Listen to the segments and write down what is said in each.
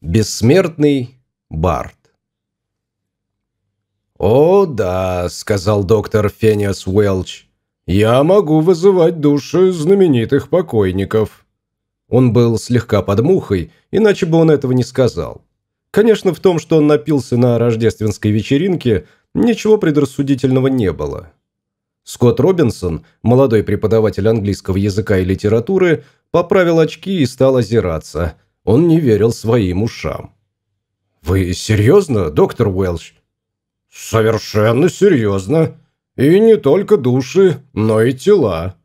Бессмертный Барт. «О, да», — сказал доктор Фениас Уэлч, — «я могу вызывать души знаменитых покойников». Он был слегка под мухой, иначе бы он этого не сказал. Конечно, в том, что он напился на рождественской вечеринке, ничего предрассудительного не было. Скотт Робинсон, молодой преподаватель английского языка и литературы, поправил очки и стал озираться. Он не верил своим ушам. «Вы серьезно, доктор Уэлч?» «Совершенно серьезно. И не только души, но и тела».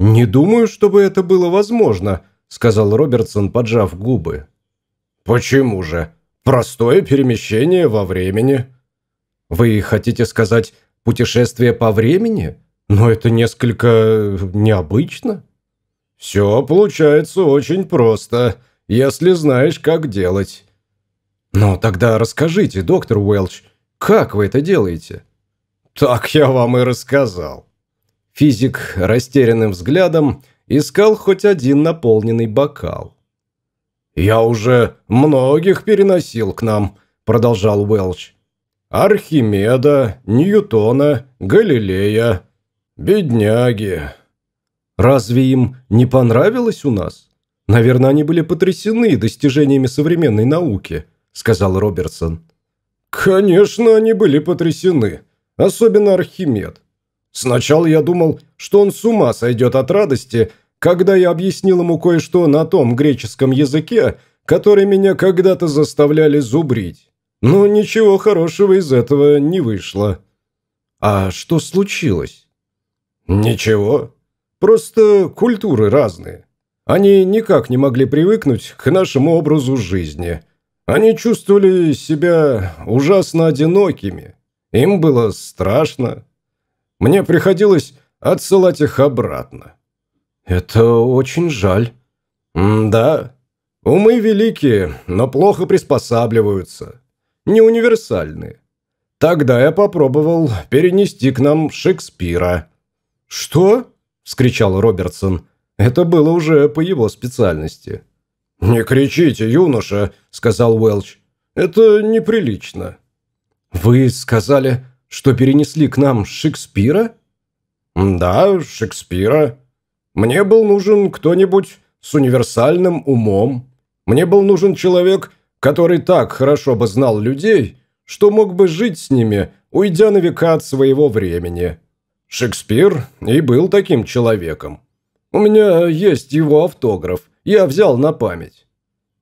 «Не думаю, чтобы это было возможно», – сказал Робертсон, поджав губы. «Почему же? Простое перемещение во времени». «Вы хотите сказать путешествие по времени? Но это несколько необычно». «Все получается очень просто, если знаешь, как делать». «Но тогда расскажите, доктор Уэлч, как вы это делаете?» «Так я вам и рассказал». Физик растерянным взглядом искал хоть один наполненный бокал. «Я уже многих переносил к нам», – продолжал Уэлч. «Архимеда, Ньютона, Галилея, бедняги». «Разве им не понравилось у нас? Наверное, они были потрясены достижениями современной науки», – сказал Робертсон. «Конечно, они были потрясены. Особенно Архимед. Сначала я думал, что он с ума сойдет от радости, когда я объяснил ему кое-что на том греческом языке, который меня когда-то заставляли зубрить. Но ничего хорошего из этого не вышло. А что случилось? Ничего. Просто культуры разные. Они никак не могли привыкнуть к нашему образу жизни. Они чувствовали себя ужасно одинокими. Им было страшно. Мне приходилось отсылать их обратно. Это очень жаль. М да. Умы великие, но плохо приспосабливаются. Не универсальные. Тогда я попробовал перенести к нам Шекспира. «Что?» – вскричал Робертсон. Это было уже по его специальности. «Не кричите, юноша», – сказал Уэлч. «Это неприлично». «Вы сказали, что перенесли к нам Шекспира?» «Да, Шекспира. Мне был нужен кто-нибудь с универсальным умом. Мне был нужен человек, который так хорошо бы знал людей, что мог бы жить с ними, уйдя на века от своего времени. Шекспир и был таким человеком. У меня есть его автограф, я взял на память».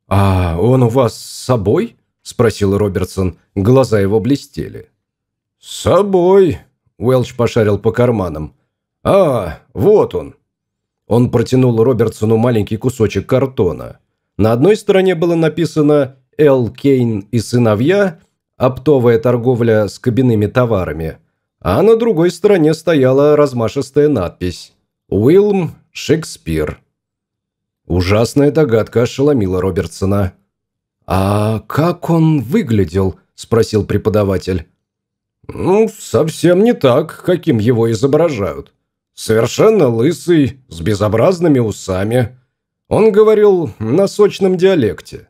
«А он у вас с собой?» – спросил Робертсон. Глаза его блестели. «С собой», – Уэлч пошарил по карманам. «А, вот он». Он протянул Робертсону маленький кусочек картона. На одной стороне было написано «Эл Кейн и сыновья. Оптовая торговля с кабинными товарами», а на другой стороне стояла размашистая надпись «Уилм Шекспир». Ужасная догадка ошеломила Робертсона. «А как он выглядел?» – спросил преподаватель. «Ну, совсем не так, каким его изображают. Совершенно лысый, с безобразными усами. Он говорил на сочном диалекте.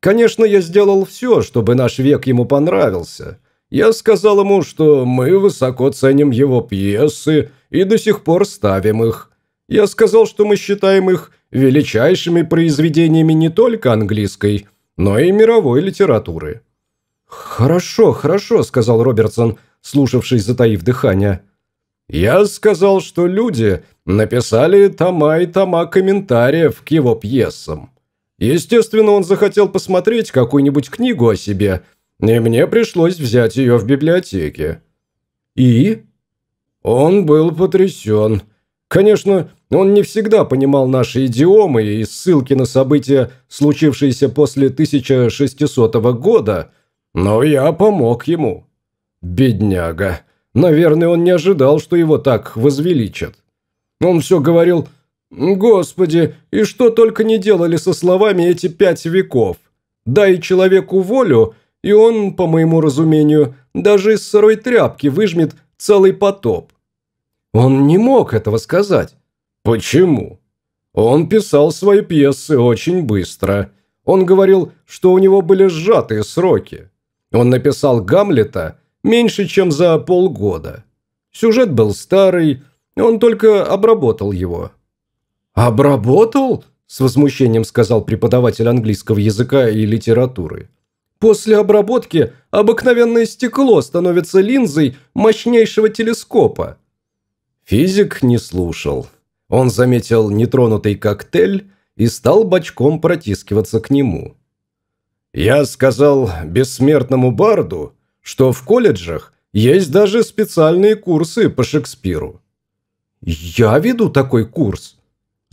Конечно, я сделал все, чтобы наш век ему понравился. Я сказал ему, что мы высоко ценим его пьесы и до сих пор ставим их. Я сказал, что мы считаем их величайшими произведениями не только английской, но и мировой литературы. «Хорошо, хорошо», – сказал Робертсон, слушавшись, затаив дыхание. «Я сказал, что люди написали тома и тома комментариев к его пьесам. Естественно, он захотел посмотреть какую-нибудь книгу о себе, и мне пришлось взять ее в библиотеке». «И?» Он был потрясен. Конечно, он не всегда понимал наши идиомы и ссылки на события, случившиеся после 1600 года, но я помог ему. Бедняга. Наверное, он не ожидал, что его так возвеличат. Он все говорил «Господи, и что только не делали со словами эти пять веков. Дай человеку волю, и он, по моему разумению, даже из сырой тряпки выжмет целый потоп». Он не мог этого сказать. Почему? Он писал свои пьесы очень быстро. Он говорил, что у него были сжатые сроки. Он написал «Гамлета» меньше, чем за полгода. Сюжет был старый, он только обработал его. «Обработал?» – с возмущением сказал преподаватель английского языка и литературы. «После обработки обыкновенное стекло становится линзой мощнейшего телескопа». Физик не слушал. Он заметил нетронутый коктейль и стал бочком протискиваться к нему. «Я сказал бессмертному барду, что в колледжах есть даже специальные курсы по Шекспиру». «Я веду такой курс».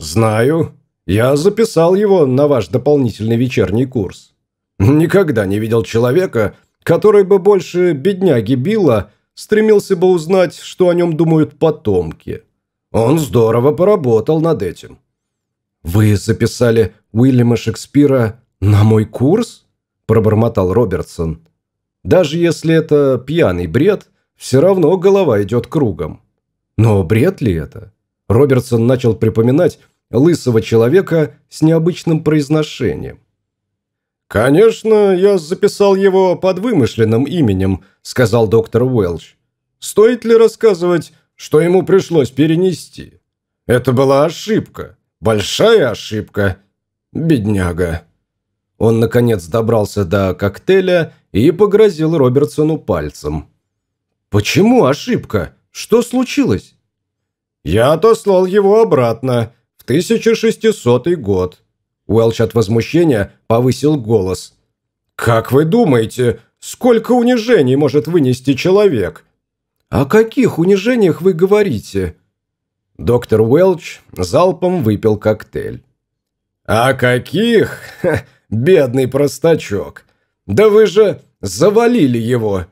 «Знаю. Я записал его на ваш дополнительный вечерний курс. Никогда не видел человека, который бы больше бедняги Билла стремился бы узнать, что о нем думают потомки. Он здорово поработал над этим». «Вы записали Уильяма Шекспира на мой курс?» – пробормотал Робертсон. «Даже если это пьяный бред, все равно голова идет кругом». Но бред ли это? Робертсон начал припоминать лысого человека с необычным произношением. «Конечно, я записал его под вымышленным именем», – сказал доктор Уэлч. «Стоит ли рассказывать, что ему пришлось перенести? Это была ошибка. Большая ошибка. Бедняга». Он, наконец, добрался до коктейля и погрозил Робертсону пальцем. «Почему ошибка? Что случилось?» «Я отослал его обратно, в 1600 год». Уэлч от возмущения повысил голос. «Как вы думаете, сколько унижений может вынести человек?» «О каких унижениях вы говорите?» Доктор Уэлч залпом выпил коктейль. «А каких? Ха, бедный простачок! Да вы же завалили его!